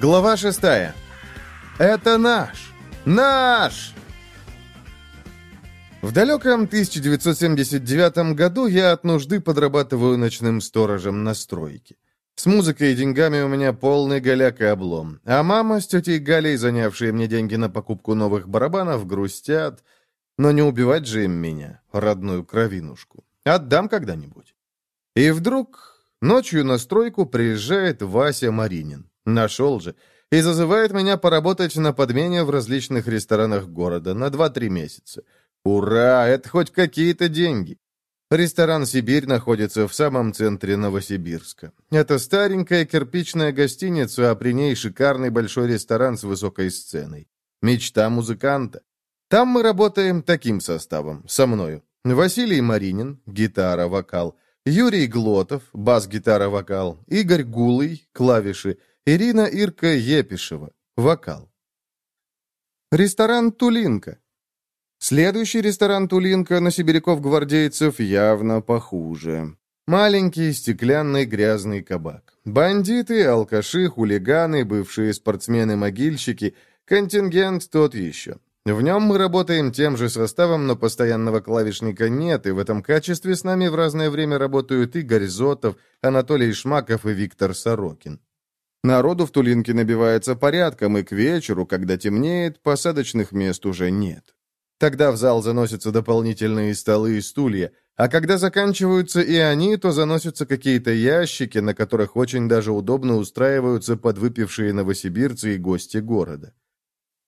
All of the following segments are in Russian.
Глава шестая. Это наш! Наш! В далеком 1979 году я от нужды подрабатываю ночным сторожем на стройке. С музыкой и деньгами у меня полный голяк и облом. А мама с тетей Галей, занявшие мне деньги на покупку новых барабанов, грустят. Но не убивать же им меня, родную кровинушку. Отдам когда-нибудь. И вдруг ночью на стройку приезжает Вася Маринин. Нашел же. И зазывает меня поработать на подмене в различных ресторанах города на 2-3 месяца. Ура, это хоть какие-то деньги. Ресторан «Сибирь» находится в самом центре Новосибирска. Это старенькая кирпичная гостиница, а при ней шикарный большой ресторан с высокой сценой. Мечта музыканта. Там мы работаем таким составом, со мною. Василий Маринин, гитара, вокал. Юрий Глотов, бас-гитара, вокал. Игорь Гулый, клавиши. Ирина Ирка Епишева, вокал. Ресторан «Тулинка». Следующий ресторан «Тулинка» на сибиряков-гвардейцев явно похуже. Маленький, стеклянный, грязный кабак. Бандиты, алкаши, хулиганы, бывшие спортсмены-могильщики. Контингент тот еще. В нем мы работаем тем же составом, но постоянного клавишника нет, и в этом качестве с нами в разное время работают Игорь Зотов, Анатолий Шмаков и Виктор Сорокин. Народу в Тулинке набивается порядком, и к вечеру, когда темнеет, посадочных мест уже нет. Тогда в зал заносятся дополнительные столы и стулья, а когда заканчиваются и они, то заносятся какие-то ящики, на которых очень даже удобно устраиваются подвыпившие новосибирцы и гости города.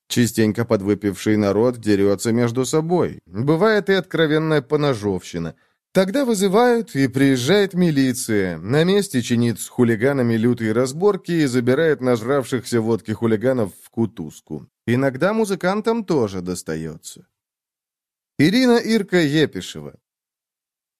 Частенько подвыпивший народ дерется между собой. Бывает и откровенная поножовщина. Тогда вызывают, и приезжает милиция. На месте чинит с хулиганами лютые разборки и забирает нажравшихся водки хулиганов в кутузку. Иногда музыкантам тоже достается. Ирина Ирка Епишева.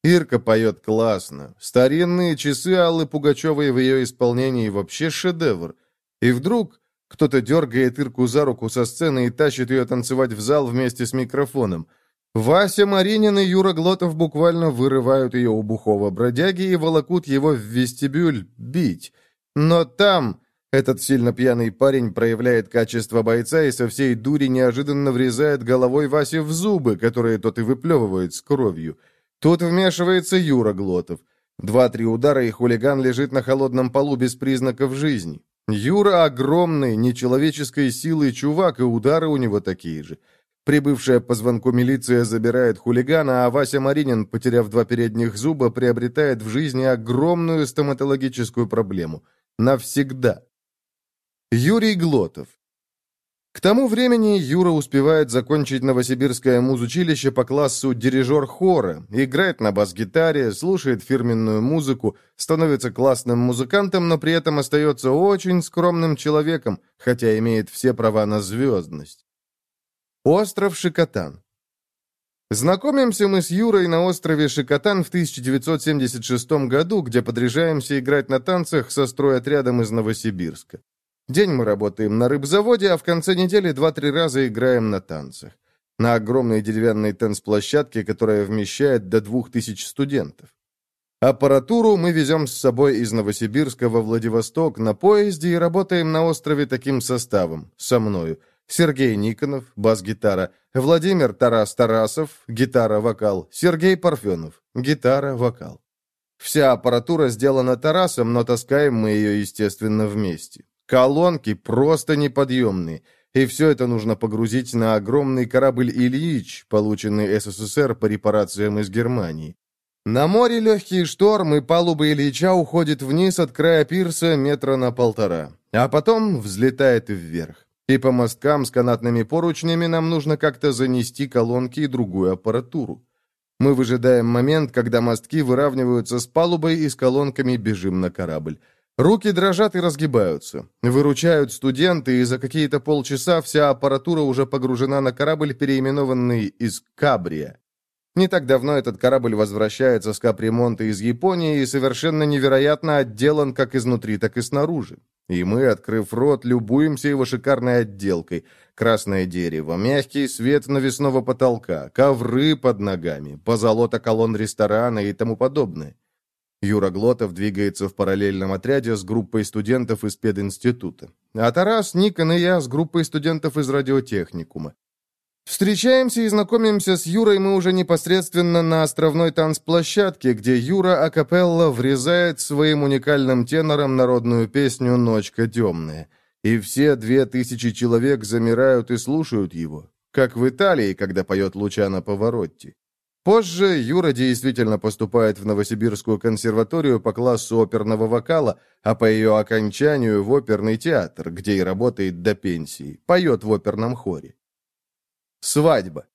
Ирка поет классно. Старинные часы Аллы Пугачевой в ее исполнении вообще шедевр. И вдруг кто-то дергает Ирку за руку со сцены и тащит ее танцевать в зал вместе с микрофоном. Вася Маринин и Юра Глотов буквально вырывают ее у бухого бродяги и волокут его в вестибюль бить. Но там этот сильно пьяный парень проявляет качество бойца и со всей дури неожиданно врезает головой Васе в зубы, которые тот и выплевывает с кровью. Тут вмешивается Юра Глотов. Два-три удара, и хулиган лежит на холодном полу без признаков жизни. Юра огромный, нечеловеческой силы чувак, и удары у него такие же. Прибывшая по звонку милиция забирает хулигана, а Вася Маринин, потеряв два передних зуба, приобретает в жизни огромную стоматологическую проблему. Навсегда. Юрий Глотов. К тому времени Юра успевает закончить Новосибирское музучилище по классу дирижер хора, играет на бас-гитаре, слушает фирменную музыку, становится классным музыкантом, но при этом остается очень скромным человеком, хотя имеет все права на звездность. Остров Шикотан. Знакомимся мы с Юрой на острове Шикотан в 1976 году, где подряжаемся играть на танцах со стройотрядом из Новосибирска. День мы работаем на рыбзаводе, а в конце недели два-три раза играем на танцах. На огромной деревянной танцплощадке, которая вмещает до двух тысяч студентов. Аппаратуру мы везем с собой из Новосибирска во Владивосток на поезде и работаем на острове таким составом, со мною. Сергей Никонов, бас-гитара, Владимир Тарас-Тарасов, гитара-вокал, Сергей Парфенов, гитара-вокал. Вся аппаратура сделана Тарасом, но таскаем мы ее, естественно, вместе. Колонки просто неподъемные. И все это нужно погрузить на огромный корабль «Ильич», полученный СССР по репарациям из Германии. На море легкий шторм, и палуба Ильича уходит вниз от края пирса метра на полтора, а потом взлетает вверх. И по мосткам с канатными поручнями нам нужно как-то занести колонки и другую аппаратуру. Мы выжидаем момент, когда мостки выравниваются с палубой и с колонками бежим на корабль. Руки дрожат и разгибаются. Выручают студенты, и за какие-то полчаса вся аппаратура уже погружена на корабль, переименованный из «Кабрия». Не так давно этот корабль возвращается с капремонта из Японии и совершенно невероятно отделан как изнутри, так и снаружи. И мы, открыв рот, любуемся его шикарной отделкой. Красное дерево, мягкий свет навесного потолка, ковры под ногами, позолота колонн ресторана и тому подобное. Юра Глотов двигается в параллельном отряде с группой студентов из пединститута. а Тарас, Никон и я с группой студентов из радиотехникума. Встречаемся и знакомимся с Юрой мы уже непосредственно на островной танцплощадке, где Юра акапелла врезает своим уникальным тенором народную песню «Ночка темная». И все две тысячи человек замирают и слушают его, как в Италии, когда поет Лучано Поворотти. Позже Юра действительно поступает в Новосибирскую консерваторию по классу оперного вокала, а по ее окончанию в оперный театр, где и работает до пенсии, поет в оперном хоре. Свадьба.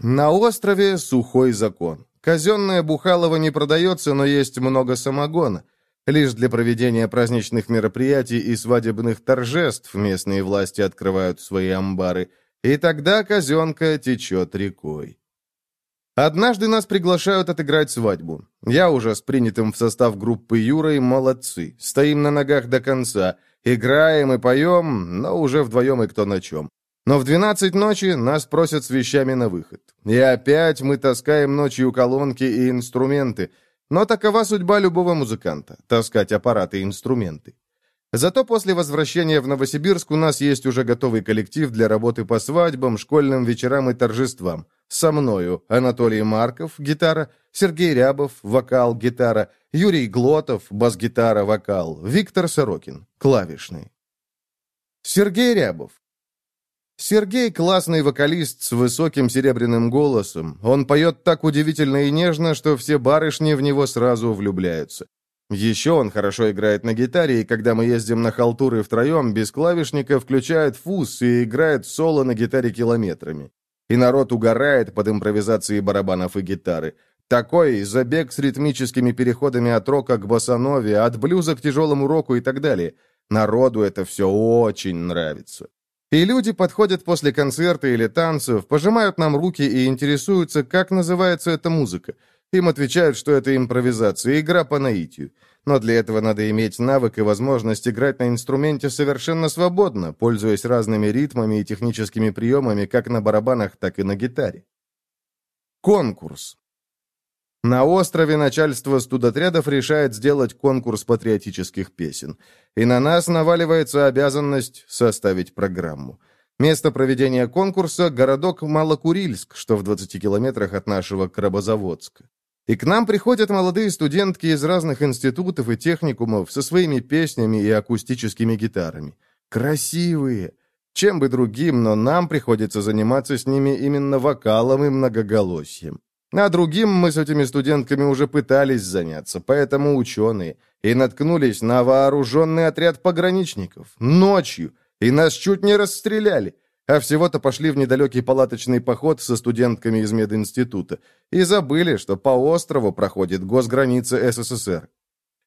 На острове сухой закон. Казенное Бухалово не продается, но есть много самогона. Лишь для проведения праздничных мероприятий и свадебных торжеств местные власти открывают свои амбары, и тогда казенка течет рекой. Однажды нас приглашают отыграть свадьбу. Я уже с принятым в состав группы Юрой молодцы. Стоим на ногах до конца. Играем и поем, но уже вдвоем и кто на чем. Но в 12 ночи нас просят с вещами на выход. И опять мы таскаем ночью колонки и инструменты. Но такова судьба любого музыканта — таскать аппараты и инструменты. Зато после возвращения в Новосибирск у нас есть уже готовый коллектив для работы по свадьбам, школьным вечерам и торжествам. Со мною Анатолий Марков, гитара, Сергей Рябов, вокал, гитара, Юрий Глотов, бас-гитара, вокал, Виктор Сорокин, клавишный. Сергей Рябов, Сергей – классный вокалист с высоким серебряным голосом. Он поет так удивительно и нежно, что все барышни в него сразу влюбляются. Еще он хорошо играет на гитаре, и когда мы ездим на халтуры втроем, без клавишника включает фуз и играет соло на гитаре километрами. И народ угорает под импровизацией барабанов и гитары. Такой забег с ритмическими переходами от рока к басанове, от блюза к тяжелому року и так далее. Народу это все очень нравится. И люди подходят после концерта или танцев, пожимают нам руки и интересуются, как называется эта музыка. Им отвечают, что это импровизация, игра по наитию. Но для этого надо иметь навык и возможность играть на инструменте совершенно свободно, пользуясь разными ритмами и техническими приемами как на барабанах, так и на гитаре. Конкурс. На острове начальство студотрядов решает сделать конкурс патриотических песен. И на нас наваливается обязанность составить программу. Место проведения конкурса – городок Малокурильск, что в 20 километрах от нашего Крабозаводска. И к нам приходят молодые студентки из разных институтов и техникумов со своими песнями и акустическими гитарами. Красивые! Чем бы другим, но нам приходится заниматься с ними именно вокалом и многоголосием. А другим мы с этими студентками уже пытались заняться, поэтому ученые, и наткнулись на вооруженный отряд пограничников, ночью, и нас чуть не расстреляли, а всего-то пошли в недалекий палаточный поход со студентками из мединститута. И забыли, что по острову проходит госграница СССР.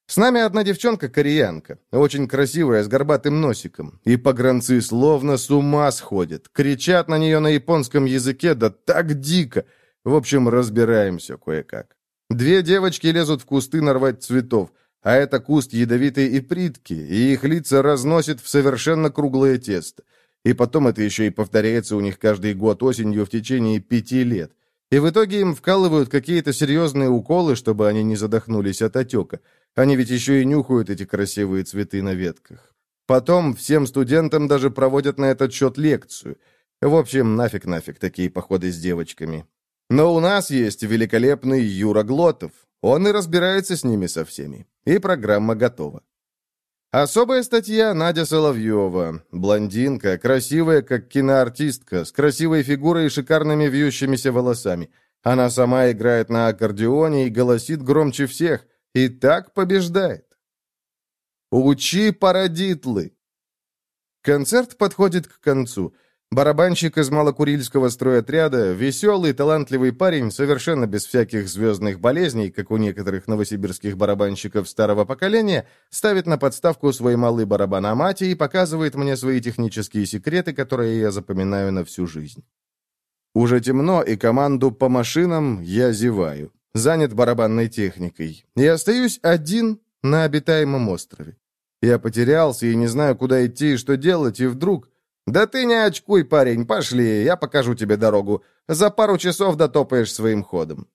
С нами одна девчонка-кореянка, очень красивая, с горбатым носиком, и погранцы словно с ума сходят, кричат на нее на японском языке, да так дико, в общем, разбираемся кое-как. Две девочки лезут в кусты нарвать цветов, а это куст ядовитой и притки, и их лица разносит в совершенно круглое тесто. И потом это еще и повторяется у них каждый год осенью в течение пяти лет. И в итоге им вкалывают какие-то серьезные уколы, чтобы они не задохнулись от отека. Они ведь еще и нюхают эти красивые цветы на ветках. Потом всем студентам даже проводят на этот счет лекцию. В общем, нафиг-нафиг такие походы с девочками. Но у нас есть великолепный Юра Глотов. Он и разбирается с ними со всеми. И программа готова. Особая статья Надя Соловьева. Блондинка, красивая, как киноартистка, с красивой фигурой и шикарными вьющимися волосами. Она сама играет на аккордеоне и голосит громче всех. И так побеждает. Учи парадитлы. Концерт подходит к концу. Барабанщик из малокурильского стройотряда, веселый, талантливый парень, совершенно без всяких звездных болезней, как у некоторых новосибирских барабанщиков старого поколения, ставит на подставку свой малый барабан Амати и показывает мне свои технические секреты, которые я запоминаю на всю жизнь. Уже темно, и команду по машинам я зеваю, занят барабанной техникой, и остаюсь один на обитаемом острове. Я потерялся и не знаю, куда идти и что делать, и вдруг... «Да ты не очкуй, парень, пошли, я покажу тебе дорогу. За пару часов дотопаешь своим ходом».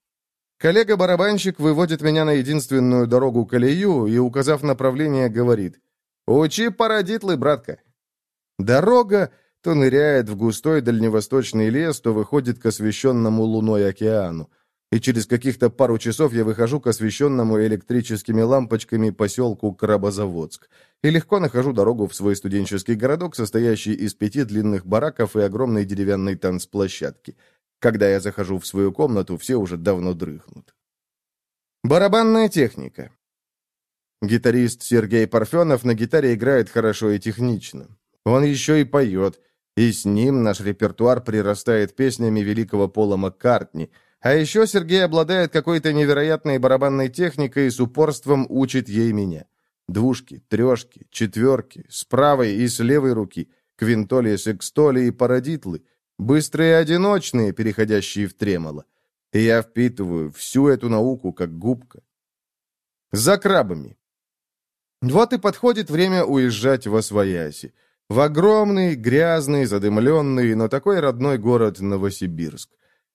Коллега-барабанщик выводит меня на единственную дорогу колею и, указав направление, говорит. Учи парадитлы, братка. Дорога то ныряет в густой дальневосточный лес, то выходит к освещенному луной океану. И через каких-то пару часов я выхожу к освещенному электрическими лампочками поселку Крабозаводск и легко нахожу дорогу в свой студенческий городок, состоящий из пяти длинных бараков и огромной деревянной танцплощадки. Когда я захожу в свою комнату, все уже давно дрыхнут. Барабанная техника. Гитарист Сергей Парфенов на гитаре играет хорошо и технично. Он еще и поет, и с ним наш репертуар прирастает песнями великого Пола Маккартни. А еще Сергей обладает какой-то невероятной барабанной техникой и с упорством учит ей меня. Двушки, трешки, четверки, с правой и с левой руки, квинтоли, секстоли и парадитлы, быстрые одиночные, переходящие в тремоло. И я впитываю всю эту науку, как губка. За крабами. Вот и подходит время уезжать во Свояси. В огромный, грязный, задымленный, но такой родной город Новосибирск.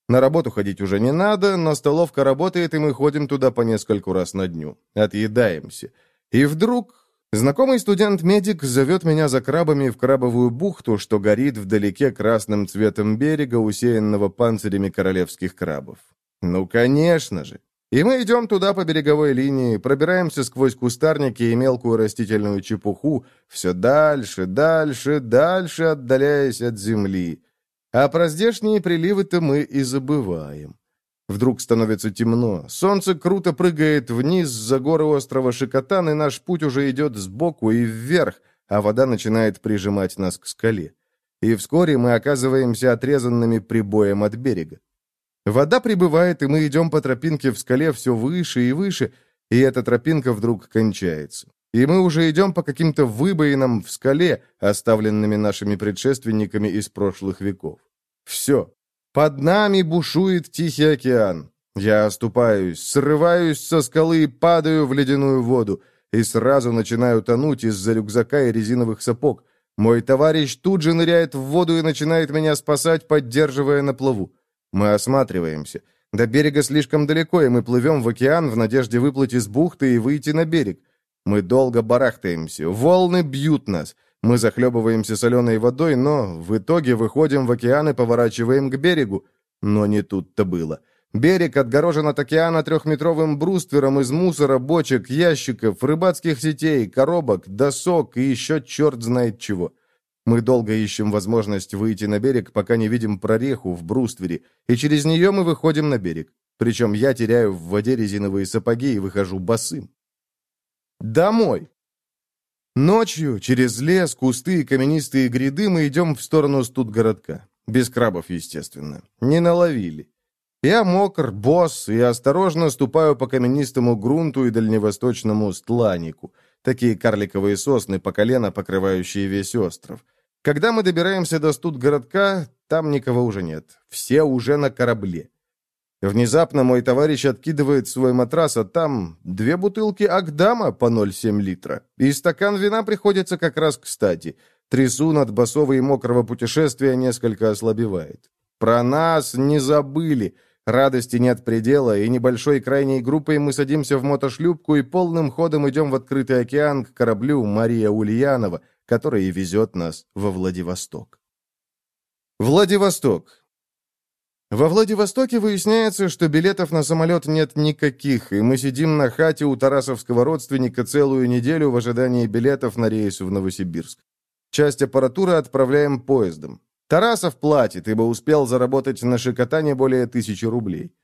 На работу ходить уже не надо, но столовка работает, и мы ходим туда по нескольку раз на дню. Отъедаемся. И вдруг знакомый студент-медик зовет меня за крабами в крабовую бухту, что горит вдалеке красным цветом берега, усеянного панцирями королевских крабов. Ну, конечно же. И мы идем туда по береговой линии, пробираемся сквозь кустарники и мелкую растительную чепуху, все дальше, дальше, дальше отдаляясь от земли. А про здешние приливы-то мы и забываем. Вдруг становится темно, солнце круто прыгает вниз за горы острова Шикотан, и наш путь уже идет сбоку и вверх, а вода начинает прижимать нас к скале. И вскоре мы оказываемся отрезанными прибоем от берега. Вода прибывает, и мы идем по тропинке в скале все выше и выше, и эта тропинка вдруг кончается. И мы уже идем по каким-то выбоинам в скале, оставленными нашими предшественниками из прошлых веков. Все. Под нами бушует Тихий океан. Я оступаюсь, срываюсь со скалы и падаю в ледяную воду, и сразу начинаю тонуть из-за рюкзака и резиновых сапог. Мой товарищ тут же ныряет в воду и начинает меня спасать, поддерживая на плаву. Мы осматриваемся. До берега слишком далеко, и мы плывем в океан в надежде выплыть из бухты и выйти на берег. Мы долго барахтаемся, волны бьют нас. Мы захлебываемся соленой водой, но в итоге выходим в океан и поворачиваем к берегу. Но не тут-то было. Берег отгорожен от океана трехметровым бруствером из мусора, бочек, ящиков, рыбацких сетей, коробок, досок и еще черт знает чего. Мы долго ищем возможность выйти на берег, пока не видим прореху в бруствере, и через нее мы выходим на берег. Причем я теряю в воде резиновые сапоги и выхожу босым. Домой. Ночью через лес, кусты и каменистые гряды мы идем в сторону студгородка. Без крабов, естественно. Не наловили. Я мокр, босс, и осторожно ступаю по каменистому грунту и дальневосточному стланику. Такие карликовые сосны по колено, покрывающие весь остров. Когда мы добираемся до студгородка, там никого уже нет. Все уже на корабле. Внезапно мой товарищ откидывает свой матрас, а там две бутылки Агдама по 0,7 литра. И стакан вина приходится как раз кстати. Трясу над басового и мокрого путешествия несколько ослабевает. Про нас не забыли. Радости нет предела, и небольшой крайней группой мы садимся в мотошлюпку и полным ходом идем в открытый океан к кораблю Мария Ульянова, который и везет нас во Владивосток. Владивосток. Во Владивостоке выясняется, что билетов на самолет нет никаких, и мы сидим на хате у тарасовского родственника целую неделю в ожидании билетов на рейс в Новосибирск. Часть аппаратуры отправляем поездом. Тарасов платит, ибо успел заработать на шикотане более тысячи рублей.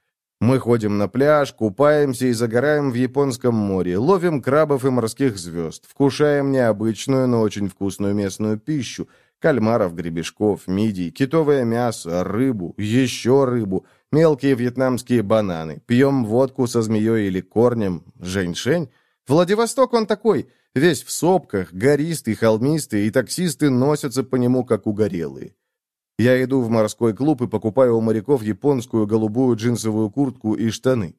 Мы ходим на пляж, купаемся и загораем в Японском море, ловим крабов и морских звезд, вкушаем необычную, но очень вкусную местную пищу, кальмаров, гребешков, мидий, китовое мясо, рыбу, еще рыбу, мелкие вьетнамские бананы, пьем водку со змеей или корнем, женьшень. Владивосток он такой, весь в сопках, гористый, холмистый, и таксисты носятся по нему, как угорелые. Я иду в морской клуб и покупаю у моряков японскую голубую джинсовую куртку и штаны.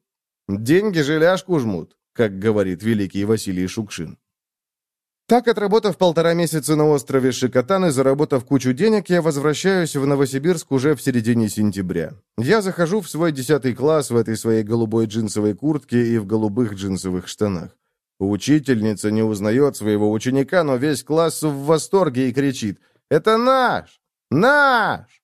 Деньги желяшку жмут, как говорит великий Василий Шукшин. Так, отработав полтора месяца на острове Шикотан и заработав кучу денег, я возвращаюсь в Новосибирск уже в середине сентября. Я захожу в свой десятый класс в этой своей голубой джинсовой куртке и в голубых джинсовых штанах. Учительница не узнает своего ученика, но весь класс в восторге и кричит «Это наш! Наш!»